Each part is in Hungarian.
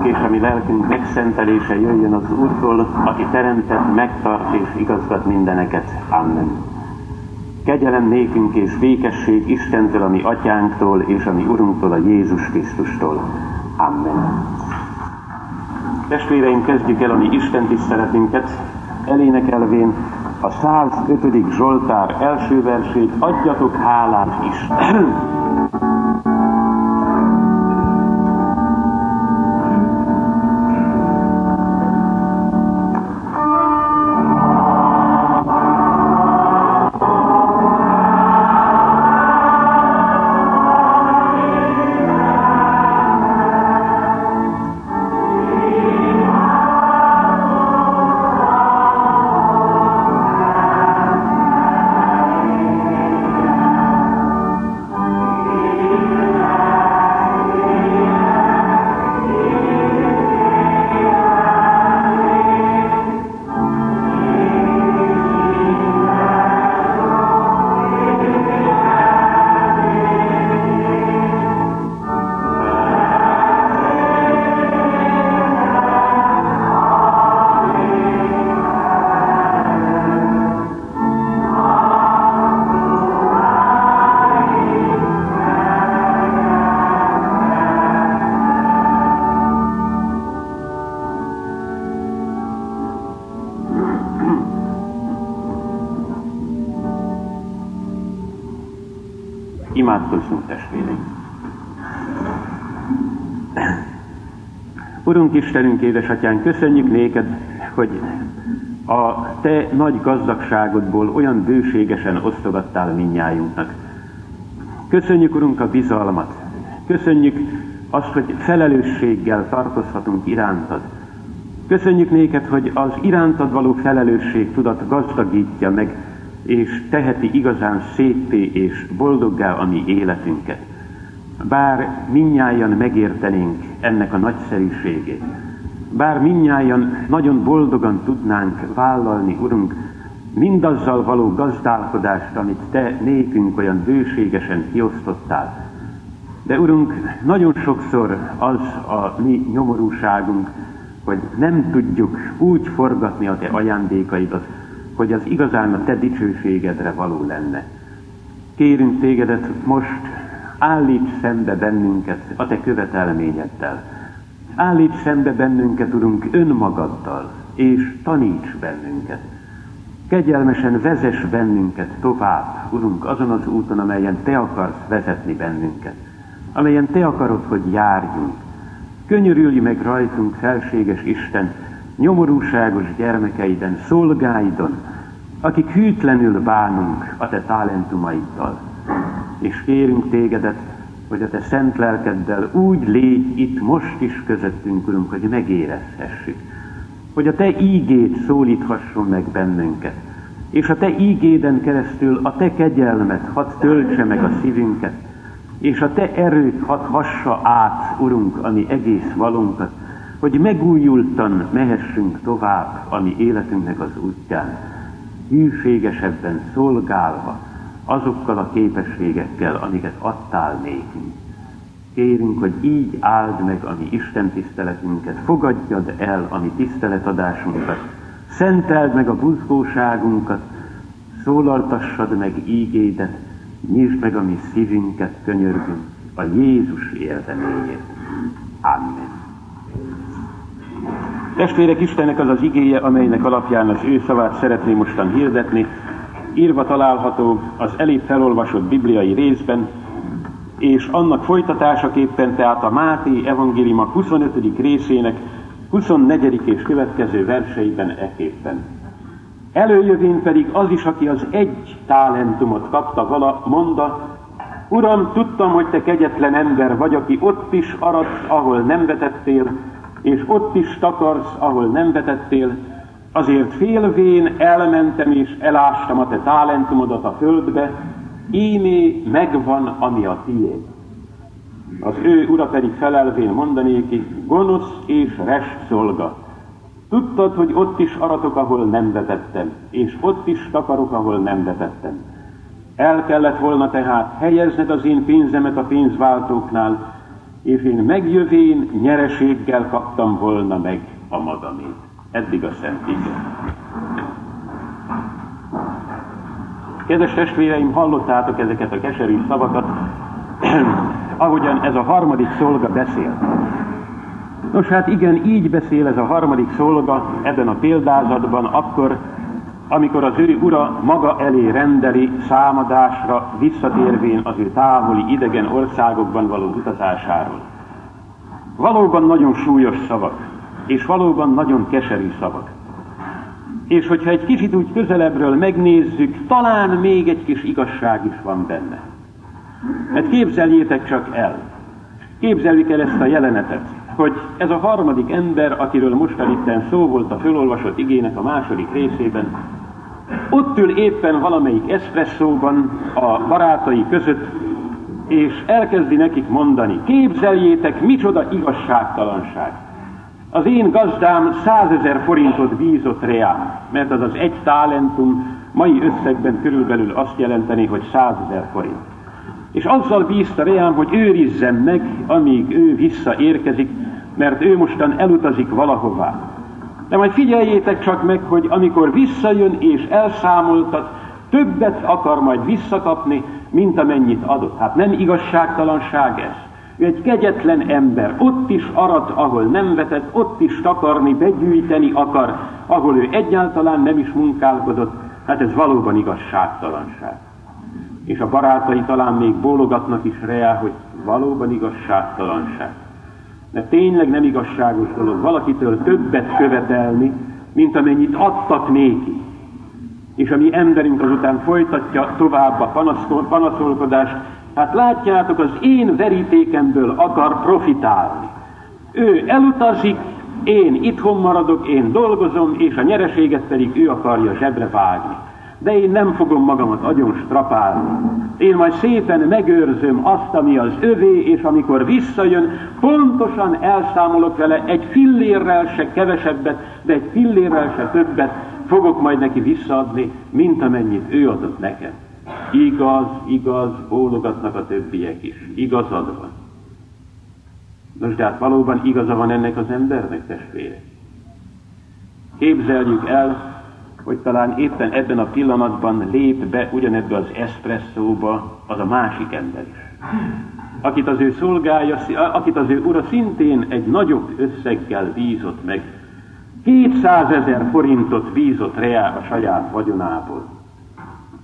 és a mi lelkünk megszentelése jöjjön az Úrtól, aki teremtett, megtart és igazgat mindeneket. Amen. Kegyelem nékünk és békesség Istentől, a mi atyánktól és a mi Urunktól, a Jézus Krisztustól. Amen. Testvéreim, kezdjük el a mi Isten tiszteletünket, elénekelvén a 105. Zsoltár első versét, adjatok hálát is. Urunk Istenünk, édesatyán, köszönjük néked, hogy a te nagy gazdagságodból olyan bőségesen osztogattál minnyájunknak. Köszönjük, Urunk, a bizalmat. Köszönjük azt, hogy felelősséggel tartozhatunk irántad. Köszönjük néked, hogy az irántad való felelősség tudat gazdagítja meg és teheti igazán szépé és boldoggá a mi életünket. Bár minnyáján megértenénk ennek a nagyszerűségét, bár minnyáján nagyon boldogan tudnánk vállalni, Urunk, mindazzal való gazdálkodást, amit Te nékünk olyan bőségesen kiosztottál. De Urunk, nagyon sokszor az a mi nyomorúságunk, hogy nem tudjuk úgy forgatni a Te ajándékaidat, hogy az igazán a te dicsőségedre való lenne. Kérünk tégedet most, állíts szembe bennünket a te követelményeddel. Állíts szembe bennünket, Urunk, önmagaddal, és taníts bennünket. Kegyelmesen vezess bennünket tovább, Urunk, azon az úton, amelyen Te akarsz vezetni bennünket, amelyen Te akarod, hogy járjunk. Könyörülj meg rajtunk, felséges Isten, nyomorúságos gyermekeiden, szolgáidon, akik hűtlenül bánunk a te talentumaiddal. És kérünk tégedet, hogy a te szent lelkeddel úgy légy itt most is közöttünk, Urunk, hogy megérezhessük. Hogy a te ígét szólíthasson meg bennünket. És a te ígéden keresztül a te kegyelmet hadd töltse meg a szívünket. És a te erőt hadd hassa át, Urunk, a mi egész valunkat hogy megújultan mehessünk tovább a mi életünknek az útján, hűségesebben szolgálva azokkal a képességekkel, amiket adtál nékünk. Kérünk, hogy így áld meg a mi Isten tiszteletünket, fogadjad el a mi tiszteletadásunkat, szenteld meg a buzgóságunkat, szólaltassad meg ígédet, nyisd meg a mi szívünket, könyörgünk a Jézus érdeméért. Amen. Testvérek, Istennek az az igéje, amelynek alapján az ő szavát szeretném mostan hirdetni, írva található az elég felolvasott bibliai részben, és annak folytatásaképpen, tehát a Máté evangélium 25. részének 24. és következő verseiben eképpen. Előjövén pedig az is, aki az egy talentumot kapta vala, mondta, Uram, tudtam, hogy te kegyetlen ember vagy, aki ott is aradsz, ahol nem vetettél, és ott is takarsz, ahol nem vetettél, azért félvén elmentem és elástam a te talentumodat a földbe, ímé megvan, ami a tiéd. Az ő ura pedig felelvén mondanéki, gonosz és rest szolga. Tudtad, hogy ott is aratok, ahol nem vetettem, és ott is takarok, ahol nem vetettem. El kellett volna tehát helyezned az én pénzemet a pénzváltóknál, és én megjövén nyereséggel kaptam volna meg a magamét. Eddig a Szent Igen. Kedves testvéreim, hallottátok ezeket a keserű szavakat, ahogyan ez a harmadik szolga beszél. Nos hát igen, így beszél ez a harmadik szolga ebben a példázatban, akkor, amikor az ő ura maga elé rendeli számadásra, visszatérvén az ő távoli idegen országokban való utazásáról. Valóban nagyon súlyos szavak, és valóban nagyon keserű szavak. És hogyha egy kicsit úgy közelebbről megnézzük, talán még egy kis igazság is van benne. Mert képzeljétek csak el, képzeljük el ezt a jelenetet, hogy ez a harmadik ember, akiről most itten szó volt a fölolvasott igének a második részében, ott ül éppen valamelyik eszpresszóban a barátai között, és elkezdi nekik mondani, képzeljétek, micsoda igazságtalanság. Az én gazdám százezer forintot bízott reám, mert az az egy talentum mai összegben körülbelül azt jelenteni, hogy százezer forint. És azzal bízta reám, hogy őrizzem meg, amíg ő visszaérkezik, mert ő mostan elutazik valahová. De majd figyeljétek csak meg, hogy amikor visszajön és elszámoltat, többet akar majd visszakapni, mint amennyit adott. Hát nem igazságtalanság ez. Egy kegyetlen ember, ott is arat, ahol nem vetett, ott is takarni, begyűjteni akar, ahol ő egyáltalán nem is munkálkodott. Hát ez valóban igazságtalanság. És a barátai talán még bólogatnak is rá, hogy valóban igazságtalanság. Mert tényleg nem igazságos dolog valakitől többet követelni, mint amennyit adtak néki. És a mi emberünk azután folytatja tovább a panaszolkodást, hát látjátok, az én verítékemből akar profitálni. Ő elutazik, én itthon maradok, én dolgozom, és a nyereséget pedig ő akarja zsebre vágni de én nem fogom magamat agyon strapálni. Én majd szépen megőrzöm azt, ami az övé, és amikor visszajön, pontosan elszámolok vele egy fillérrel se kevesebbet, de egy fillérrel se többet fogok majd neki visszaadni, mint amennyit ő adott nekem. Igaz, igaz, bólogatnak a többiek is. Igazad van. Nos, de hát valóban igaza van ennek az embernek, testvére. Képzeljük el, hogy talán éppen ebben a pillanatban lép be ugyanebbe az eszpresszóba az a másik ember is. Akit az ő szolgája, akit az ő ura szintén egy nagyobb összeggel bízott meg. 200 ezer forintot bízott reá a saját vagyonából.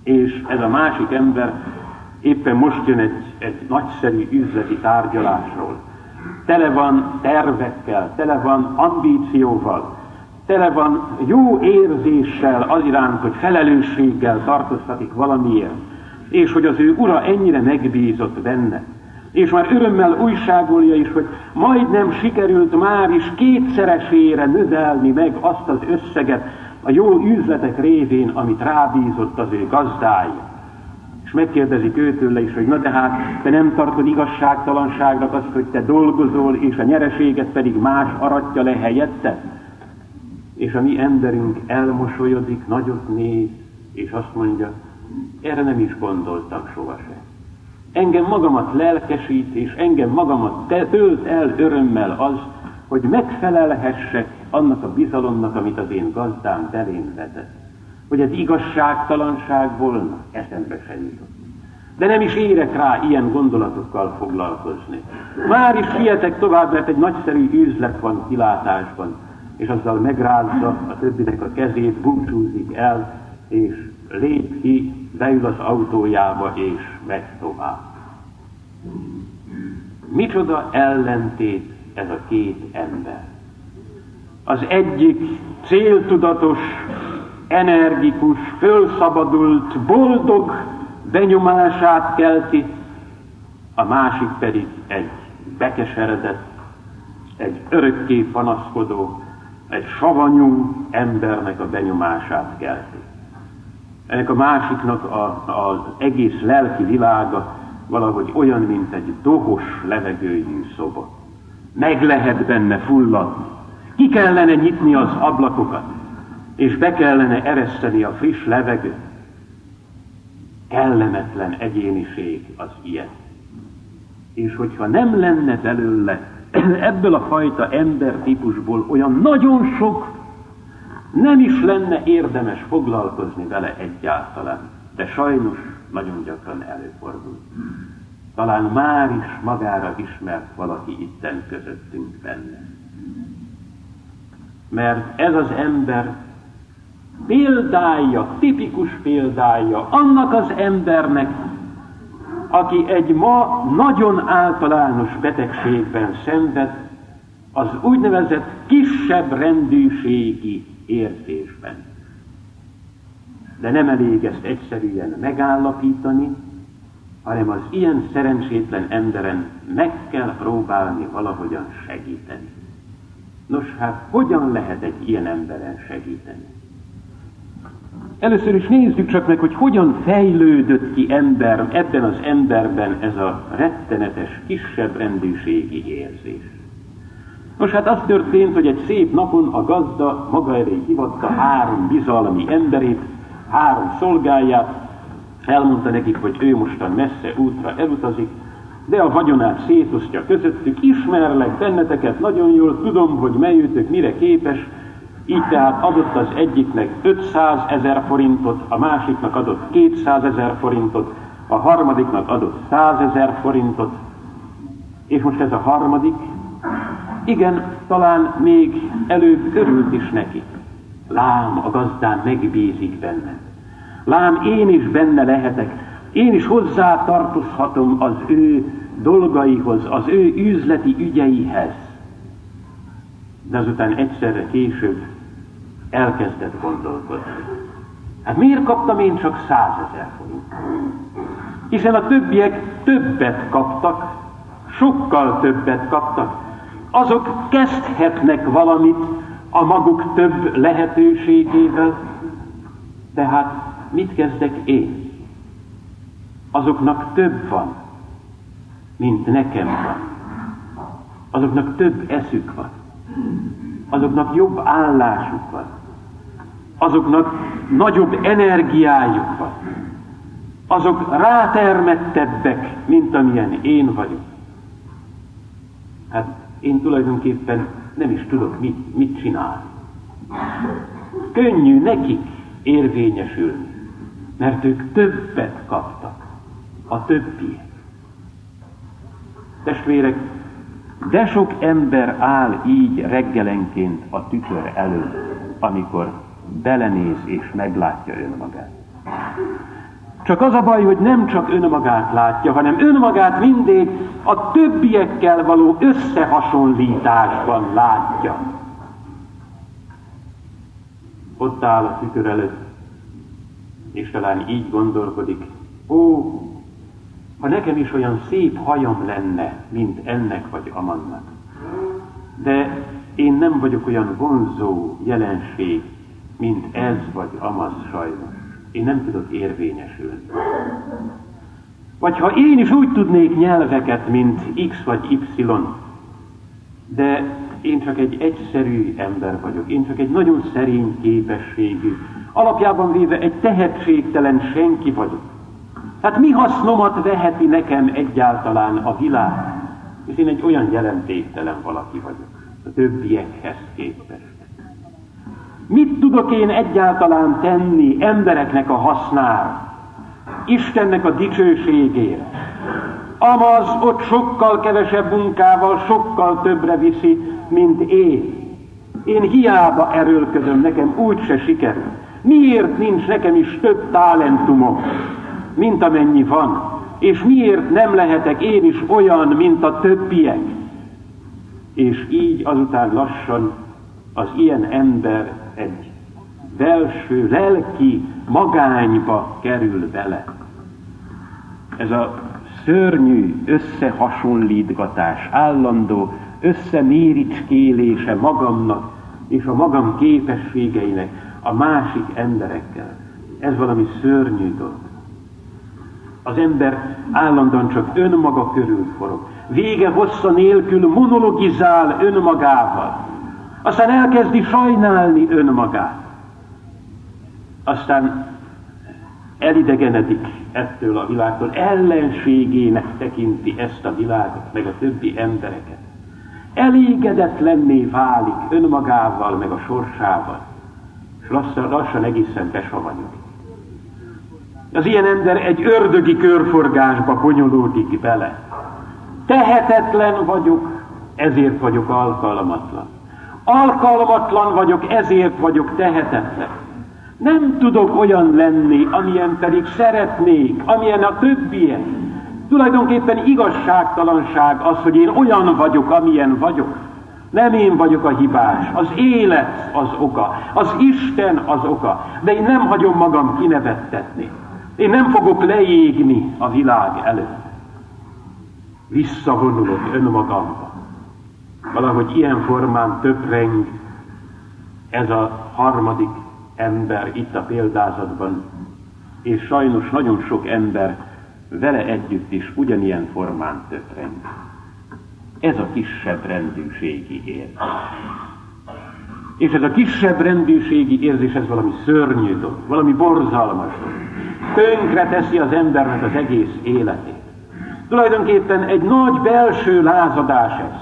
És ez a másik ember éppen most jön egy, egy nagyszerű üzleti tárgyalásról. Tele van tervekkel, tele van ambícióval, tele van jó érzéssel az iránt, hogy felelősséggel tartoztatik valamiért, és hogy az ő ura ennyire megbízott benne. És már örömmel újságolja is, hogy majdnem sikerült már is kétszeresére növelni meg azt az összeget a jó üzletek révén, amit rábízott az ő gazdája. És megkérdezik őtőle is, hogy na de hát te nem tartod igazságtalanságnak azt, hogy te dolgozol, és a nyereséget pedig más aratja le helyette? és a mi emberünk elmosolyodik, nagyot néz, és azt mondja, erre nem is gondoltam sohasem. Engem magamat lelkesít, és engem magamat tölt el örömmel az, hogy megfelelhessek annak a bizalomnak, amit az én gazdám belém vetett. Hogy ez igazságtalanság volna, eszembe se jutott. De nem is érek rá ilyen gondolatokkal foglalkozni. Már is sietek tovább, mert egy nagyszerű üzlet van kilátásban és azzal megrázza a többinek a kezét, búcsúzik el, és lép ki, beül az autójába, és megy tovább. Micsoda ellentét ez a két ember. Az egyik céltudatos, energikus, fölszabadult, boldog benyomását kelti, a másik pedig egy bekeseredett, egy örökké panaszkodó, egy savanyú embernek a benyomását kelti. Ennek a másiknak a, az egész lelki világa valahogy olyan, mint egy dohos levegőjű szoba. Meg lehet benne fulladni. Ki kellene nyitni az ablakokat, és be kellene ereszteni a friss levegőt. Kellemetlen egyéniség az ilyen. És hogyha nem lenne belőle ebből a fajta embertípusból olyan nagyon sok, nem is lenne érdemes foglalkozni vele egyáltalán, de sajnos nagyon gyakran előfordul. Talán már is magára ismert valaki itten közöttünk benne. Mert ez az ember példája, tipikus példája annak az embernek, aki egy ma nagyon általános betegségben szenved, az úgynevezett kisebb rendűségi érzésben. De nem elég ezt egyszerűen megállapítani, hanem az ilyen szerencsétlen emberen meg kell próbálni valahogyan segíteni. Nos, hát hogyan lehet egy ilyen emberen segíteni? Először is nézzük csak meg, hogy hogyan fejlődött ki ember, ebben az emberben ez a rettenetes, kisebb rendűségi érzés. Nos, hát az történt, hogy egy szép napon a gazda maga elé hivatta három bizalmi emberét, három szolgáját, elmondta nekik, hogy ő mostan messze útra elutazik, de a vagyonát szétosztja közöttük, ismerlek benneteket, nagyon jól tudom, hogy melyőtök mire képes, így tehát adott az egyiknek 500 ezer forintot, a másiknak adott 200 ezer forintot, a harmadiknak adott 100 ezer forintot, és most ez a harmadik, igen, talán még előbb örült is neki. Lám, a gazdán megbízik benne. Lám, én is benne lehetek. Én is hozzá tartozhatom az ő dolgaihoz, az ő üzleti ügyeihez. De azután egyszerre később elkezdett gondolkodni. Hát miért kaptam én csak százezer forint? Hiszen a többiek többet kaptak, sokkal többet kaptak. Azok kezdhetnek valamit a maguk több lehetőségével, tehát mit kezdek én? Azoknak több van, mint nekem van. Azoknak több eszük van. Azoknak jobb állásuk van azoknak nagyobb energiájuk van. Azok rátermettebbek, mint amilyen én vagyok. Hát én tulajdonképpen nem is tudok mit, mit csinálni. Könnyű nekik érvényesülni, mert ők többet kaptak, a többiek. Testvérek, de sok ember áll így reggelenként a tükör előtt, amikor belenéz és meglátja önmagát. Csak az a baj, hogy nem csak önmagát látja, hanem önmagát mindig a többiekkel való összehasonlításban látja. Ott áll a tükör előtt, és talán így gondolkodik, ó, ha nekem is olyan szép hajam lenne, mint ennek vagy amannak. De én nem vagyok olyan vonzó jelenség, mint ez vagy amaz sajnos. Én nem tudok érvényesülni. Vagy ha én is úgy tudnék nyelveket, mint X vagy Y, de én csak egy egyszerű ember vagyok, én csak egy nagyon szerény képességű, alapjában véve egy tehetségtelen senki vagyok. Hát mi hasznomat veheti nekem egyáltalán a világ? És én egy olyan jelentéktelen valaki vagyok, a többiekhez képest. Mit tudok én egyáltalán tenni embereknek a hasznára? Istennek a dicsőségére. Amaz ott sokkal kevesebb munkával, sokkal többre viszi, mint én. Én hiába erőlködöm, nekem úgyse sikerül. Miért nincs nekem is több talentumom, mint amennyi van? És miért nem lehetek én is olyan, mint a többiek? És így azután lassan az ilyen ember egy belső lelki magányba kerül bele. Ez a szörnyű összehasonlítgatás, állandó összeméricskélése magamnak és a magam képességeinek a másik emberekkel. Ez valami szörnyű dolog. Az ember állandóan csak önmaga körül forog. Vége hossza nélkül monologizál önmagával. Aztán elkezdi sajnálni önmagát. Aztán elidegenedik ettől a világtól, ellenségének tekinti ezt a világot, meg a többi embereket. Elégedetlenné válik önmagával, meg a sorsával, és lassan, lassan egészen besavanyul. Az ilyen ember egy ördögi körforgásba bonyolódik bele. Tehetetlen vagyok, ezért vagyok alkalmatlan. Alkalmatlan vagyok, ezért vagyok tehetetlen. Nem tudok olyan lenni, amilyen pedig szeretnék, amilyen a többiek. Tulajdonképpen igazságtalanság az, hogy én olyan vagyok, amilyen vagyok. Nem én vagyok a hibás, az élet az oka, az Isten az oka, de én nem hagyom magam kinevettetni. Én nem fogok leégni a világ előtt. Visszavonulok önmagamba. Valahogy ilyen formán töpreng ez a harmadik ember itt a példázatban, és sajnos nagyon sok ember vele együtt is ugyanilyen formán töpreng. Ez a kisebb rendűségi érzés. És ez a kisebb rendűségi érzés, ez valami szörnyű dolog, valami borzalmas dolog. Tönkre teszi az embernek az egész életét. Tulajdonképpen egy nagy belső lázadás ez.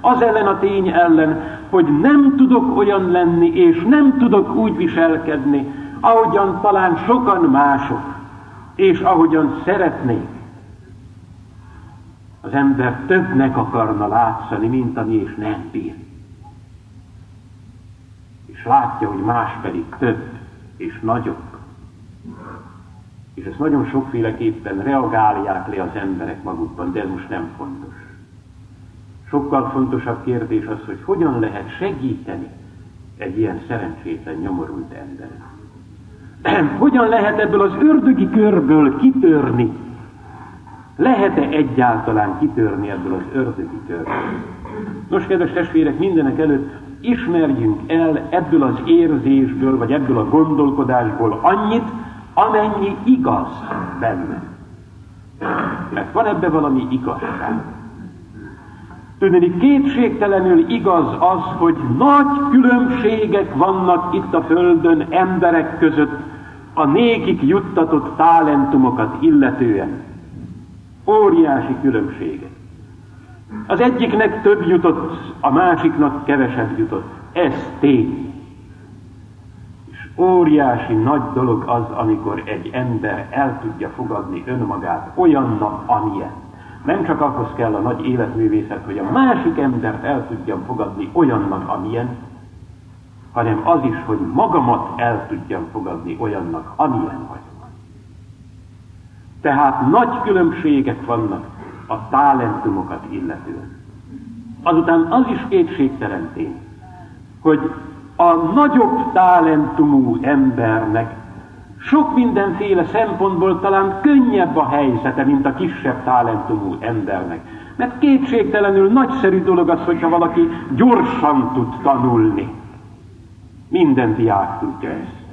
Az ellen a tény ellen, hogy nem tudok olyan lenni, és nem tudok úgy viselkedni, ahogyan talán sokan mások, és ahogyan szeretnék. Az ember többnek akarna látszani, mint ami és nem bír. És látja, hogy más pedig több és nagyobb. És ezt nagyon sokféleképpen reagálják le az emberek magukban, de ez most nem fontos. Sokkal fontosabb kérdés az, hogy hogyan lehet segíteni egy ilyen szerencsétlen, nyomorult embert. Hogyan lehet ebből az ördögi körből kitörni? Lehet-e egyáltalán kitörni ebből az ördögi körből? Nos, kedves testvérek, mindenek előtt ismerjünk el ebből az érzésből, vagy ebből a gondolkodásból annyit, amennyi igaz benne. Mert van ebbe valami igazság. Tudni, kétségtelenül igaz az, hogy nagy különbségek vannak itt a Földön emberek között a nékik juttatott talentumokat illetően. Óriási különbségek. Az egyiknek több jutott, a másiknak kevesebb jutott. Ez tény. És óriási nagy dolog az, amikor egy ember el tudja fogadni önmagát olyannak, amilyen. Nem csak ahhoz kell a nagy életművészet, hogy a másik embert el tudjam fogadni olyannak, amilyen, hanem az is, hogy magamat el tudjam fogadni olyannak, amilyen vagyok. Tehát nagy különbségek vannak a talentumokat illetően. Azután az is kétségtelen tény, hogy a nagyobb talentumú embernek sok mindenféle szempontból talán könnyebb a helyzete, mint a kisebb talentumú embernek. Mert kétségtelenül nagyszerű dolog az, hogyha valaki gyorsan tud tanulni. Minden diák tudja ezt.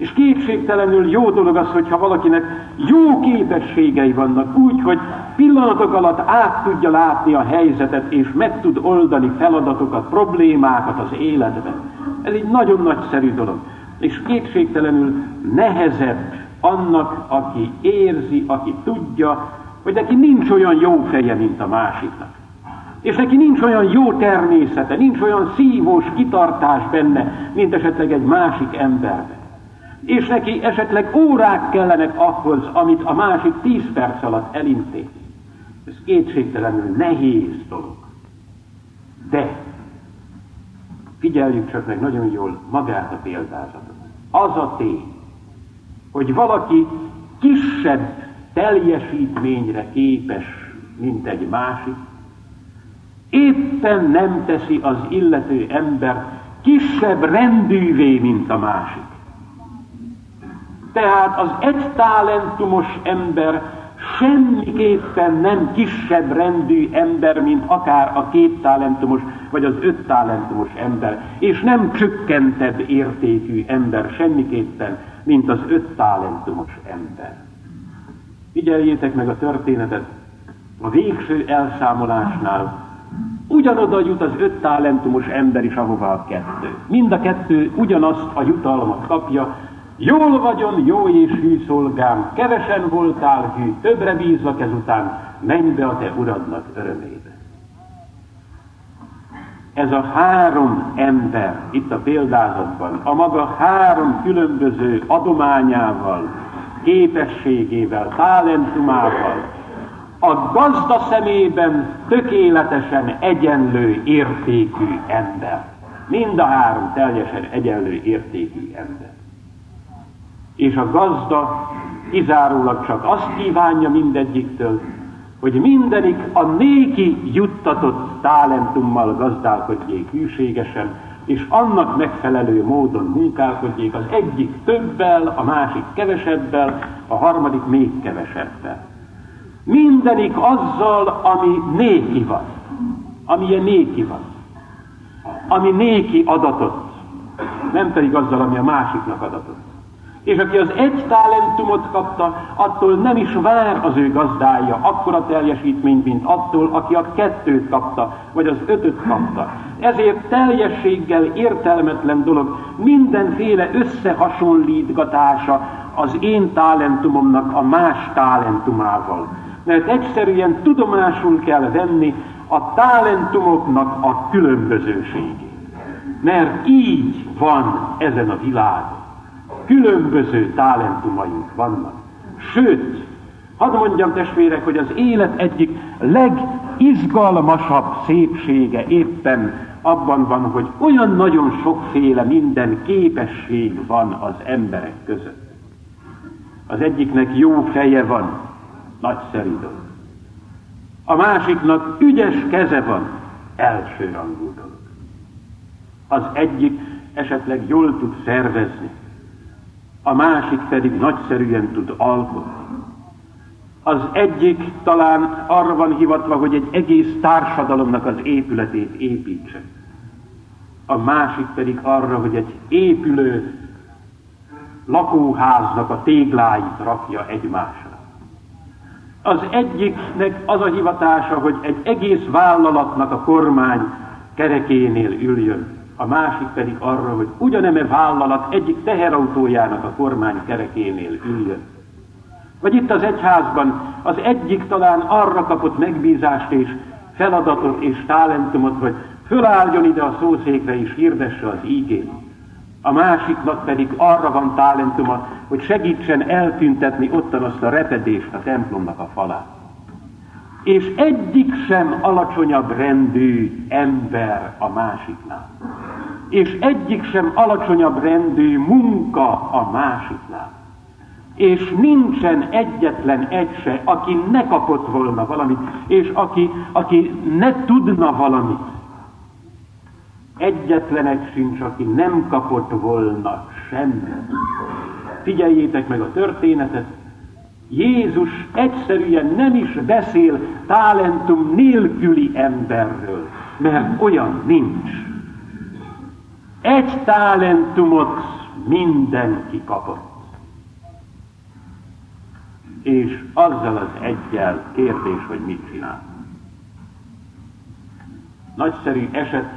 És kétségtelenül jó dolog az, hogyha valakinek jó képességei vannak, úgy, hogy pillanatok alatt át tudja látni a helyzetet, és meg tud oldani feladatokat, problémákat az életben. Ez egy nagyon nagyszerű dolog és kétségtelenül nehezebb annak, aki érzi, aki tudja, hogy neki nincs olyan jó feje, mint a másiknak. És neki nincs olyan jó természete, nincs olyan szívós kitartás benne, mint esetleg egy másik emberben. És neki esetleg órák kellenek ahhoz, amit a másik tíz perc alatt elintéz. Ez kétségtelenül nehéz dolog. De Figyeljük csak meg nagyon jól magát a példázatot. Az a tény, hogy valaki kisebb teljesítményre képes, mint egy másik, éppen nem teszi az illető ember kisebb rendűvé, mint a másik. Tehát az egy talentumos ember semmiképpen nem kisebb rendű ember, mint akár a két talentumos vagy az öt talentumos ember, és nem csökkentebb értékű ember semmiképpen, mint az öt talentumos ember. Figyeljétek meg a történetet, a végső elszámolásnál ugyanoda jut az öt talentumos ember is, ahová a kettő. Mind a kettő ugyanazt a jutalmat kapja, Jól vagyon, jó és hű szolgám, kevesen voltál hű, többre bízlak ezután, menj be a te uradnak örömébe. Ez a három ember itt a példázatban, a maga három különböző adományával, képességével, talentumával, a gazda szemében tökéletesen egyenlő értékű ember. Mind a három teljesen egyenlő értékű ember. És a gazda kizárólag csak azt kívánja mindegyiktől, hogy mindenik a néki juttatott talentummal gazdálkodjék hűségesen, és annak megfelelő módon munkálkodjék az egyik többel, a másik kevesebbel, a harmadik még kevesebbel. Mindenik azzal, ami néki van, amilyen néki van, ami néki adatot, nem pedig azzal, ami a másiknak adatot. És aki az egy talentumot kapta, attól nem is vár az ő gazdája akkora teljesítményt, mint attól, aki a kettőt kapta, vagy az ötöt kapta. Ezért teljességgel értelmetlen dolog mindenféle összehasonlítgatása az én talentumomnak a más talentumával. Mert egyszerűen tudomásul kell venni a talentumoknak a különbözőségét. Mert így van ezen a világon különböző talentumaink vannak. Sőt, hadd mondjam testvérek, hogy az élet egyik legizgalmasabb szépsége éppen abban van, hogy olyan nagyon sokféle minden képesség van az emberek között. Az egyiknek jó feje van, nagyszerű dolog. A másiknak ügyes keze van, elsőrangú dolog. Az egyik esetleg jól tud szervezni, a másik pedig nagyszerűen tud alkotni. Az egyik talán arra van hivatva, hogy egy egész társadalomnak az épületét építse. A másik pedig arra, hogy egy épülő lakóháznak a tégláit rakja egymásra. Az egyiknek az a hivatása, hogy egy egész vállalatnak a kormány kerekénél üljön a másik pedig arra, hogy ugyaneme vállalat egyik teherautójának a kormány kerekénél üljön. Vagy itt az egyházban az egyik talán arra kapott megbízást és feladatot és talentumot, hogy fölálljon ide a szószékre és hirdesse az ígét. A másiknak pedig arra van talentuma, hogy segítsen eltüntetni ottan azt a repedést a templomnak a falát. És egyik sem alacsonyabb rendű ember a másiknál és egyik sem alacsonyabb rendű munka a másiknál. És nincsen egyetlen egy se, aki ne kapott volna valamit, és aki, aki ne tudna valamit. Egyetlen egy sincs, aki nem kapott volna semmit. Figyeljétek meg a történetet. Jézus egyszerűen nem is beszél talentum nélküli emberről, mert olyan nincs. Egy talentumot mindenki kapott. És azzal az egyel kérdés, hogy mit csinál. Nagyszerű eset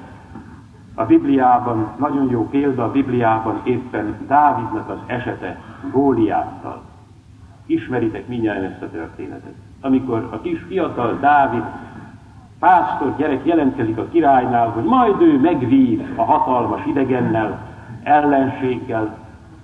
a Bibliában, nagyon jó példa a Bibliában éppen Dávidnak az esete Góliáttal. Ismeritek mindjárt ezt a történetet. Amikor a kis fiatal Dávid pásztor gyerek jelentkezik a királynál, hogy majd ő megvív a hatalmas idegennel, ellenséggel,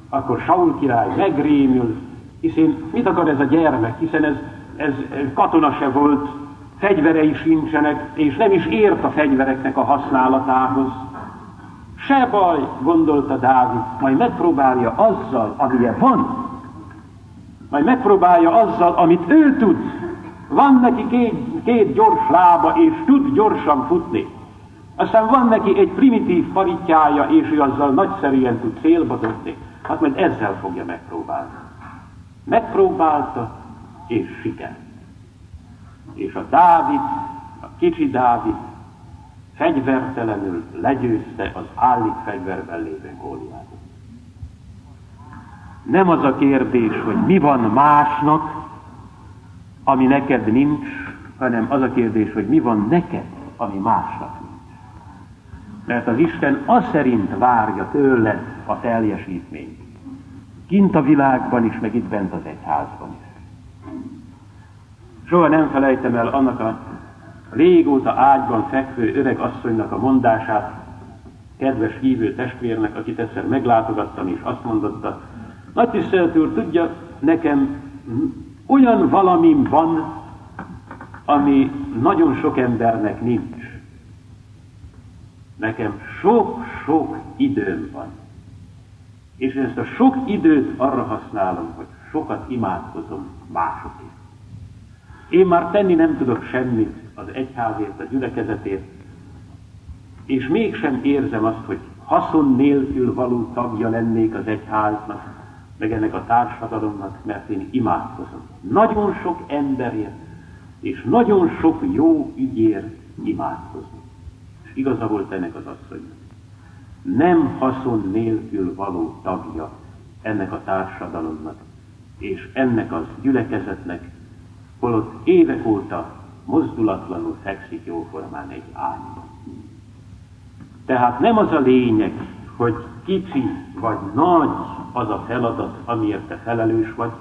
akkor Saul király megrémül, hiszen mit akar ez a gyermek, hiszen ez, ez katona se volt, fegyverei sincsenek, és nem is ért a fegyvereknek a használatához. Se baj, gondolta Dávid, majd megpróbálja azzal, amilyen van. Majd megpróbálja azzal, amit ő tud, van neki két, két gyors lába, és tud gyorsan futni. Aztán van neki egy primitív paritjája, és ő azzal nagyszerűen tud célba dobni. Hát majd ezzel fogja megpróbálni. Megpróbálta, és siker. És a Dávid, a kicsi Dávid fegyvertelenül legyőzte az állik fegyverben lévő Góliátot. Nem az a kérdés, hogy mi van másnak, ami neked nincs, hanem az a kérdés, hogy mi van neked, ami másnak nincs. Mert az Isten az szerint várja tőled a teljesítményt. Kint a világban is, meg itt bent az egyházban is. Soha nem felejtem el annak a régóta ágyban fekvő öreg asszonynak a mondását, kedves hívő testvérnek, akit egyszer meglátogattam, és azt mondotta, nagy tisztelt úr, tudja, nekem olyan valamim van, ami nagyon sok embernek nincs. Nekem sok-sok időm van. És ezt a sok időt arra használom, hogy sokat imádkozom másokért. Én már tenni nem tudok semmit az egyházért, a gyülekezetért, és mégsem érzem azt, hogy haszon nélkül való tagja lennék az egyháznak, meg ennek a társadalomnak, mert én imádkozom. Nagyon sok emberért, és nagyon sok jó ügyért imádkozom. És igaza volt ennek az asszonynak. Nem haszon nélkül való tagja ennek a társadalomnak, és ennek az gyülekezetnek, holott évek óta mozdulatlanul fekszik jóformán egy ágyban. Tehát nem az a lényeg, hogy kicsi vagy nagy az a feladat, amiért te felelős vagy,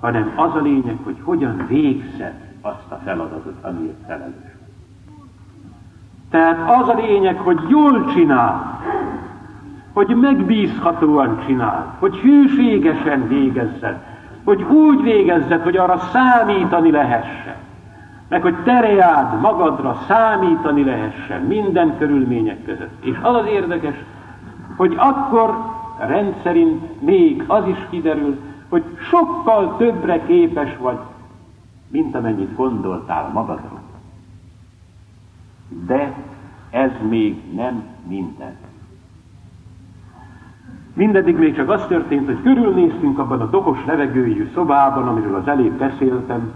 hanem az a lényeg, hogy hogyan végzed azt a feladatot, amiért felelős. Tehát az a lényeg, hogy jól csinál, hogy megbízhatóan csinál, hogy hűségesen végezzed, hogy úgy végezzed, hogy arra számítani lehessen, meg hogy tereád magadra számítani lehessen minden körülmények között. És az az érdekes, hogy akkor rendszerint még az is kiderül, hogy sokkal többre képes vagy, mint amennyit gondoltál magadról. De ez még nem minden. Mindeddig még csak az történt, hogy körülnéztünk abban a dobos levegőjű szobában, amiről az elég beszéltem,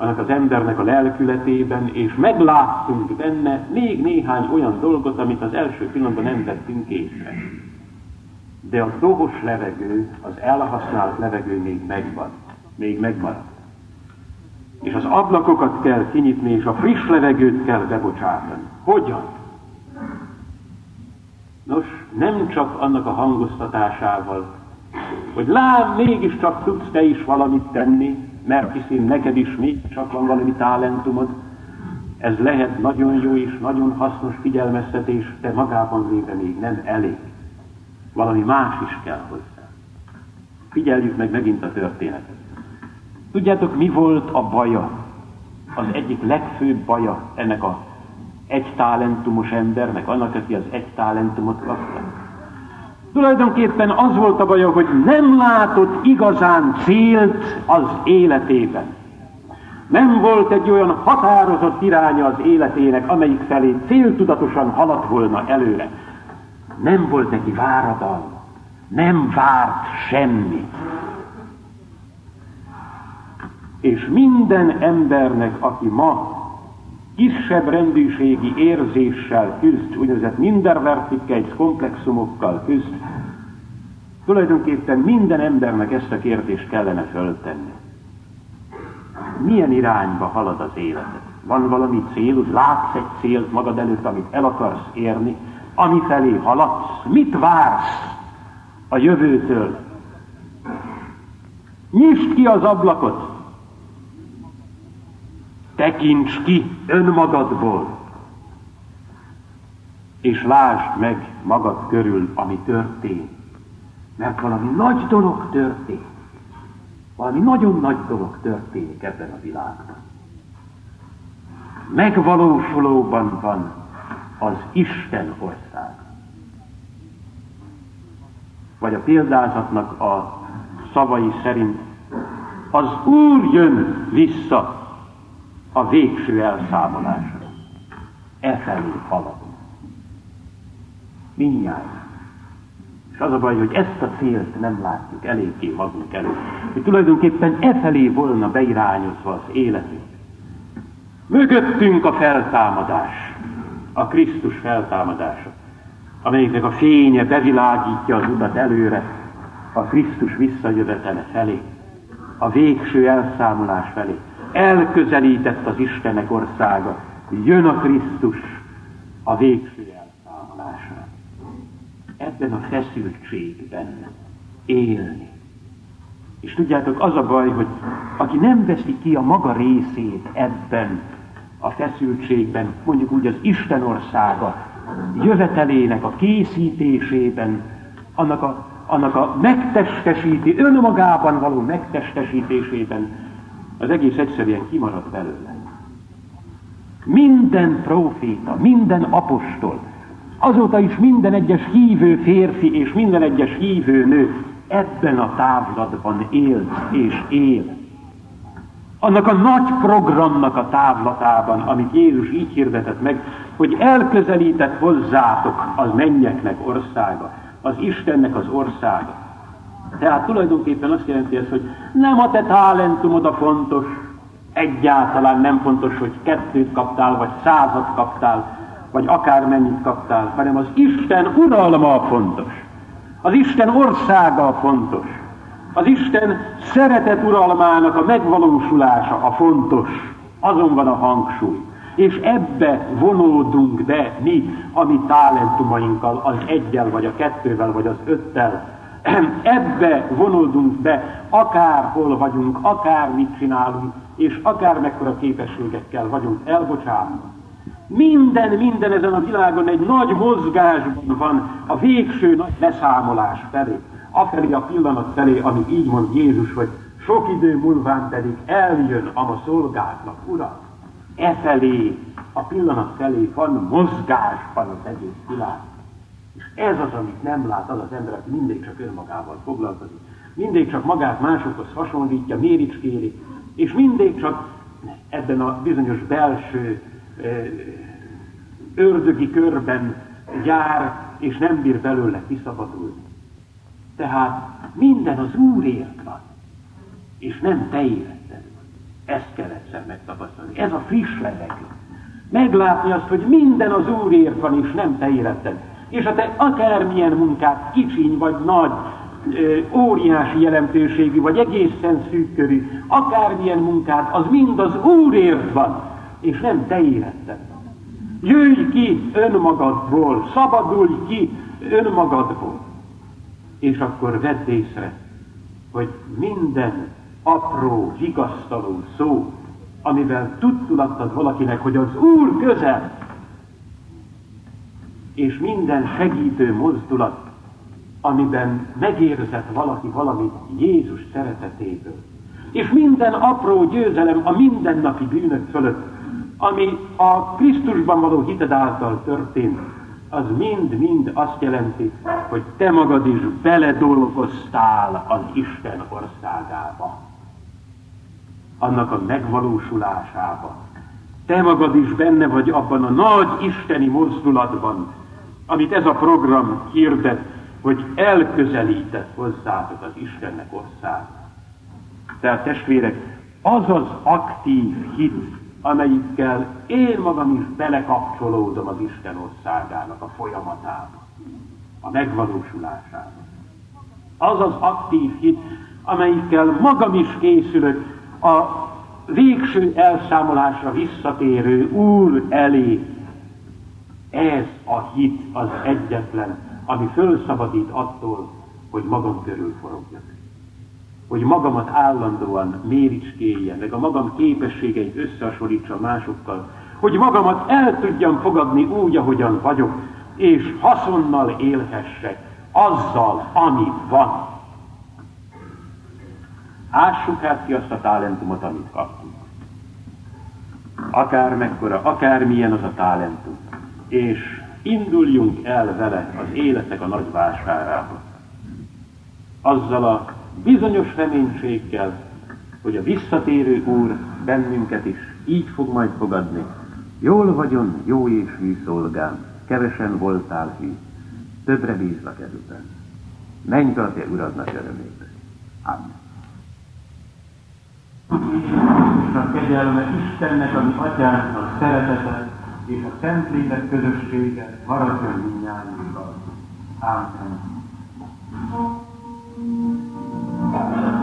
annak az embernek a lelkületében, és megláttunk benne még néhány olyan dolgot, amit az első pillanatban nem vettünk észre. De a dobos levegő, az elhasznált levegő még megvan, még megmaradt. És az ablakokat kell kinyitni, és a friss levegőt kell bebocsátani. Hogyan? Nos, nem csak annak a hangoztatásával, hogy lám, mégiscsak tudsz te is valamit tenni, mert hiszem neked is még csak van valami talentumod, ez lehet nagyon jó és nagyon hasznos figyelmeztetés, de magában véve még nem elég. Valami más is kell hozzá. Figyeljük meg megint a történetet. Tudjátok, mi volt a baja? Az egyik legfőbb baja ennek a egy talentumos embernek, annak, aki az egy talentumot kapta. Tulajdonképpen az volt a baja, hogy nem látott igazán célt az életében. Nem volt egy olyan határozott iránya az életének, amelyik felé céltudatosan haladt volna előre. Nem volt neki váradalma. Nem várt semmit. És minden embernek, aki ma kisebb rendűségi érzéssel küzd, úgynevezett minderwertigkeit komplexumokkal küzd, tulajdonképpen minden embernek ezt a kérdést kellene föltenni. Milyen irányba halad az életed? Van valami célod? Látsz egy célt magad előtt, amit el akarsz érni? Ami felé haladsz? Mit vársz a jövőtől? Nyisd ki az ablakot, tekints ki önmagadból, és lásd meg magad körül, ami történt. Mert valami nagy dolog történt. Valami nagyon nagy dolog történik ebben a világban. Megvalósulóban van az Isten ország. Vagy a példázatnak a szavai szerint az Úr jön vissza a végső elszámolásra. E felé haladunk. Mindjárt. És az a baj, hogy ezt a célt nem látjuk eléggé magunk előtt. Hogy tulajdonképpen e felé volna beirányozva az életünk. Mögöttünk a feltámadás, a Krisztus feltámadása, amelyiknek a fénye bevilágítja az utat előre, a Krisztus visszajövetele felé, a végső elszámolás felé elközelített az Istenek országa. Jön a Krisztus a végső elszámolásra. Ebben a feszültségben élni. És tudjátok, az a baj, hogy aki nem veszi ki a maga részét ebben a feszültségben, mondjuk úgy az Isten országa jövetelének a készítésében, annak a, annak a megtestesíti, önmagában való megtestesítésében, az egész egyszerűen kimarad belőle. Minden proféta, minden apostol, azóta is minden egyes hívő férfi és minden egyes hívő nő ebben a távlatban élt és él. Annak a nagy programnak a távlatában, amit Jézus így hirdetett meg, hogy elközelített hozzátok az mennyeknek országa, az Istennek az országa. Tehát tulajdonképpen azt jelenti ez, hogy nem a te talentumod a fontos, egyáltalán nem fontos, hogy kettőt kaptál, vagy százat kaptál, vagy akármennyit kaptál, hanem az Isten uralma a fontos. Az Isten országa a fontos. Az Isten szeretet uralmának a megvalósulása a fontos. Azon van a hangsúly. És ebbe vonódunk be mi, a mi talentumainkkal, az egyel, vagy a kettővel, vagy az öttel. Ebbe vonódunk be, akárhol vagyunk, akármit csinálunk, és akár mekkora képességekkel vagyunk elbocsátva. Minden, minden ezen a világon egy nagy mozgásban van a végső nagy leszámolás felé. Afelé a pillanat felé, ami így mond Jézus, hogy sok idő múlván pedig eljön a ma szolgáknak, Uram. E felé, a pillanat felé van mozgásban az egész világ. Ez az, amit nem lát az az ember, aki mindig csak önmagával foglalkozik. Mindig csak magát másokhoz hasonlítja, méricskéri, és mindig csak ebben a bizonyos belső ördögi körben jár, és nem bír belőle kiszabadulni. Tehát minden az Úrért van, és nem te életed Ezt kell egyszer megtapasztalni. Ez a friss levegő. Meglátni azt, hogy minden az Úrért van, és nem te életed. És a te akármilyen munkát, kicsiny vagy nagy, óriási jelentőségű, vagy egészen szűkkörű, akármilyen munkád, az mind az Úrért van, és nem te éretted. Jöjj ki önmagadból, szabadulj ki önmagadból. És akkor vedd észre, hogy minden apró, vigasztaló szó, amivel tudtulattad valakinek, hogy az Úr közel, és minden segítő mozdulat, amiben megérzett valaki valamit Jézus szeretetéből, és minden apró győzelem a mindennapi bűnök fölött, ami a Krisztusban való hited által történt, az mind-mind azt jelenti, hogy te magad is beledolgoztál az Isten országába. Annak a megvalósulásába. Te magad is benne vagy abban a nagy isteni mozdulatban, amit ez a program hirdet, hogy elközelített hozzátok az Istennek országa. Tehát testvérek, az az aktív hit, amelyikkel én magam is belekapcsolódom az Isten országának a folyamatába, a megvalósulásába. Az az aktív hit, amelyikkel magam is készülök a végső elszámolásra visszatérő Úr elé. Ez a hit az egyetlen, ami fölszabadít attól, hogy magam körül forogjak hogy magamat állandóan méricskélje, meg a magam képességeit összehasonlítsa másokkal, hogy magamat el tudjam fogadni úgy, ahogyan vagyok, és haszonnal élhessek azzal, ami van. Ássuk hát ki azt a talentumot, amit kaptunk. Akár mekkora, akár milyen az a talentum. És induljunk el vele az életek a nagy vásárába. Azzal a bizonyos reménységgel, hogy a visszatérő Úr bennünket is így fog majd fogadni. Jól vagyon, jó és hű szolgám, kevesen voltál hű, többre bízlak ezután. Menj a te uradnak örömébe. Amen. a kegyelme Istennek, ami atyánknak a szeretete és a Szentlélek közössége maradjon mindnyájunkkal. Amen. Thank you.